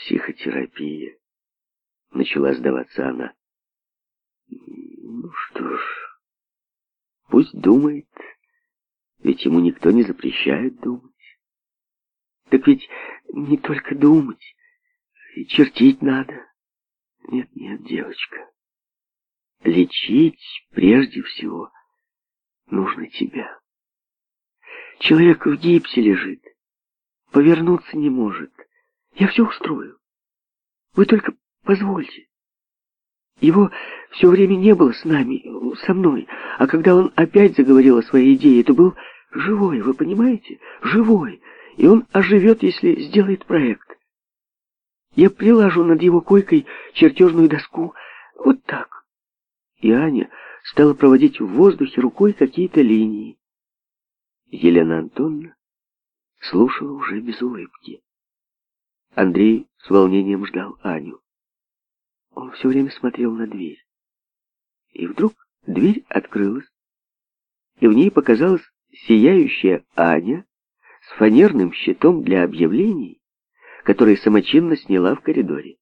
психотерапия. Начала сдаваться она. Ну что ж, пусть думает, ведь ему никто не запрещает думать. Так ведь не только думать, и чертить надо. Нет, нет, девочка, лечить прежде всего нужно тебя. Человек в гипсе лежит, повернуться не может. Я все устрою. Вы только позвольте. Его все время не было с нами, со мной, а когда он опять заговорил о своей идее, то был живой, вы понимаете? Живой. И он оживет, если сделает проект. Я прилажу над его койкой чертежную доску. Вот так. И Аня стала проводить в воздухе рукой какие-то линии. Елена Антоновна слушала уже без улыбки. Андрей с волнением ждал Аню. Он все время смотрел на дверь. И вдруг дверь открылась, и в ней показалась сияющая Аня с фанерным щитом для объявлений, который самочинно сняла в коридоре.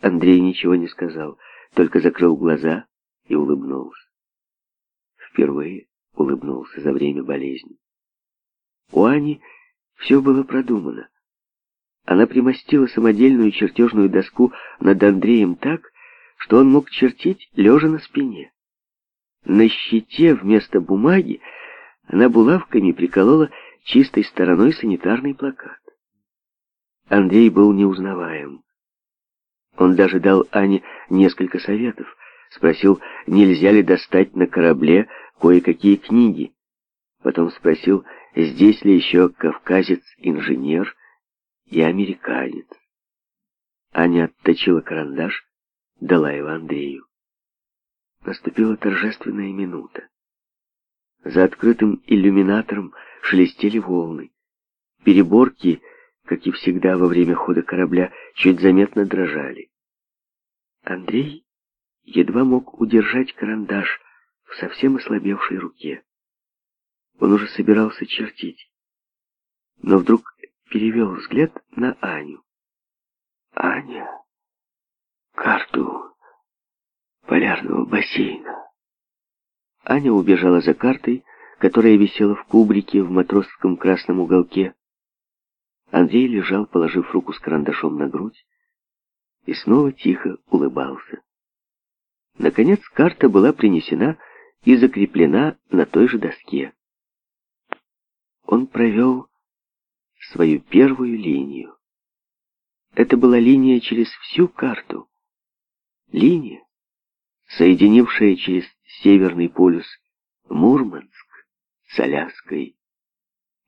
Андрей ничего не сказал, только закрыл глаза и улыбнулся. Впервые улыбнулся за время болезни. У Ани все было продумано. Она примостила самодельную чертежную доску над Андреем так, что он мог чертить, лежа на спине. На щите вместо бумаги она булавками приколола чистой стороной санитарный плакат. Андрей был неузнаваем. Он даже дал Ане несколько советов. Спросил, нельзя ли достать на корабле кое-какие книги. Потом спросил, здесь ли еще кавказец-инженер, я американец. Аня отточила карандаш, дала его Андрею. Наступила торжественная минута. За открытым иллюминатором шелестели волны. Переборки, как и всегда во время хода корабля, чуть заметно дрожали. Андрей едва мог удержать карандаш в совсем ослабевшей руке. Он уже собирался чертить. Но вдруг перевел взгляд на Аню. Аня, карту полярного бассейна. Аня убежала за картой, которая висела в кубрике в матросском красном уголке. Андрей лежал, положив руку с карандашом на грудь, и снова тихо улыбался. Наконец карта была принесена и закреплена на той же доске. Он провел свою первую линию. Это была линия через всю карту. Линия, соединившая через Северный полюс Мурманск с Аляской,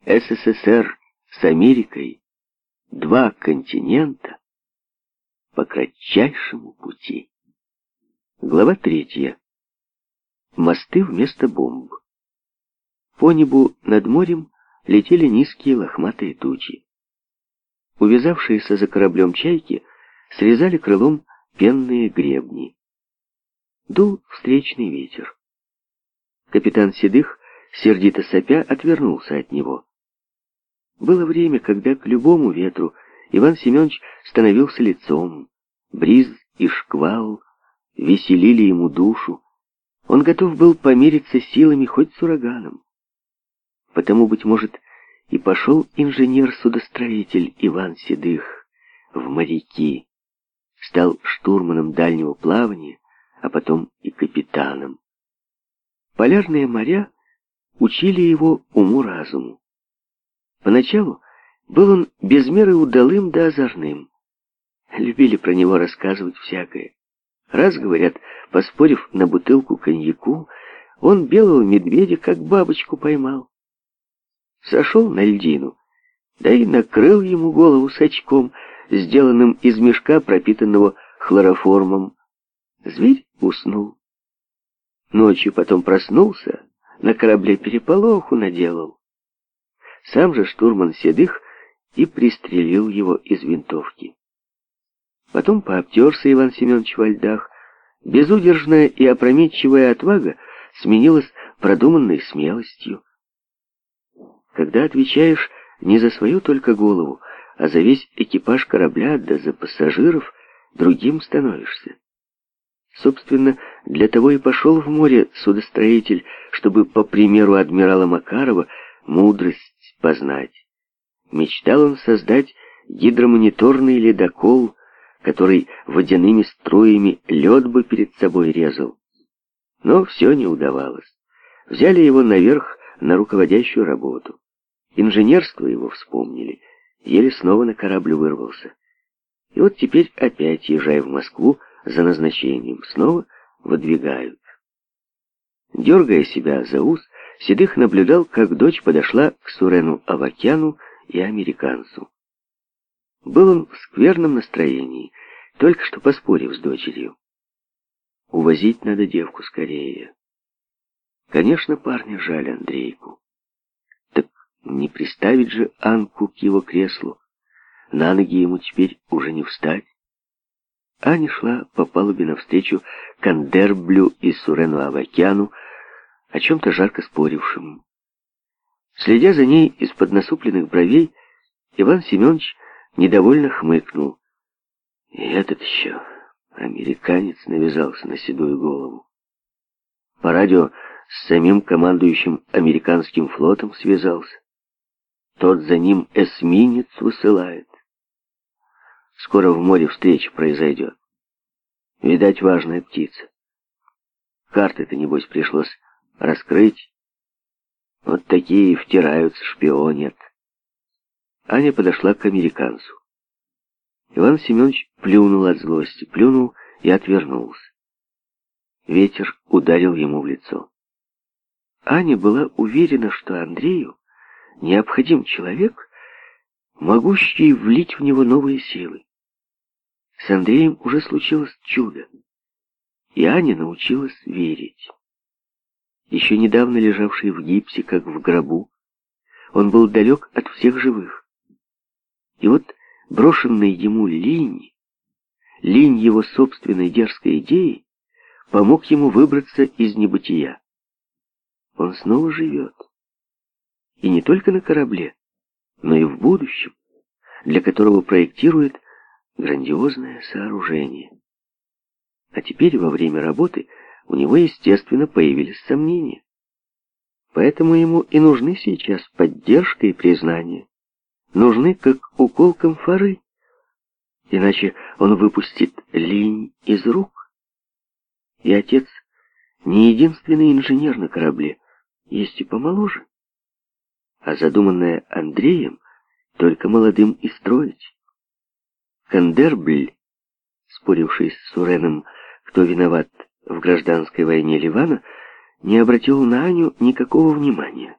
СССР с Америкой, два континента по кратчайшему пути. Глава третья. Мосты вместо бомб. По небу над морем летели низкие лохматые тучи. Увязавшиеся за кораблем чайки срезали крылом пенные гребни. Дул встречный ветер. Капитан Седых, сердито сопя, отвернулся от него. Было время, когда к любому ветру Иван Семенович становился лицом. Бриз и шквал веселили ему душу. Он готов был помириться силами хоть с ураганом. Потому, быть может, и пошел инженер-судостроитель Иван Седых в моряки, стал штурманом дальнего плавания, а потом и капитаном. Полярные моря учили его уму-разуму. Поначалу был он без меры удалым да озорным. Любили про него рассказывать всякое. Раз, говорят, поспорив на бутылку коньяку, он белого медведя как бабочку поймал сошел на льдину, да и накрыл ему голову сачком, сделанным из мешка, пропитанного хлороформом. Зверь уснул. Ночью потом проснулся, на корабле переполоху наделал. Сам же штурман Седых и пристрелил его из винтовки. Потом пообтерся Иван Семенович во льдах. Безудержная и опрометчивая отвага сменилась продуманной смелостью когда отвечаешь не за свою только голову, а за весь экипаж корабля, да за пассажиров, другим становишься. Собственно, для того и пошел в море судостроитель, чтобы, по примеру адмирала Макарова, мудрость познать. Мечтал он создать гидромониторный ледокол, который водяными струями лед бы перед собой резал. Но все не удавалось. Взяли его наверх на руководящую работу. Инженерство его вспомнили, еле снова на корабль вырвался. И вот теперь опять езжай в Москву за назначением, снова выдвигают. Дергая себя за ус, Седых наблюдал, как дочь подошла к Сурену Авакяну и американцу. Был он в скверном настроении, только что поспорив с дочерью. Увозить надо девку скорее. Конечно, парни жаль Андрейку. Не приставить же Анку к его креслу. На ноги ему теперь уже не встать. Аня шла по палубе навстречу Кандерблю и Сурену Авакяну, о чем-то жарко спорившим. Следя за ней из-под насупленных бровей, Иван Семенович недовольно хмыкнул. И этот еще американец навязался на седую голову. По радио с самим командующим американским флотом связался. Тот за ним эсминец высылает. Скоро в море встреча произойдет. Видать, важная птица. Карты-то, небось, пришлось раскрыть. Вот такие втираются, шпионят. Аня подошла к американцу. Иван Семенович плюнул от злости, плюнул и отвернулся. Ветер ударил ему в лицо. Аня была уверена, что Андрею необходим человек, могущий влить в него новые силы. С Андреем уже случилось чудо, и Аня научилась верить. Еще недавно лежавший в гипсе, как в гробу, он был далек от всех живых. И вот брошенная ему линь, линь его собственной дерзкой идеи, помог ему выбраться из небытия. Он снова живет и не только на корабле, но и в будущем, для которого проектирует грандиозное сооружение. А теперь во время работы у него, естественно, появились сомнения. Поэтому ему и нужны сейчас поддержка и признание. Нужны как укол комфоры, иначе он выпустит лень из рук. И отец не единственный инженер на корабле, есть и помоложе а задуманное Андреем только молодым и строить. Кандербль, споривший с Суреном, кто виноват в гражданской войне Ливана, не обратил на Аню никакого внимания.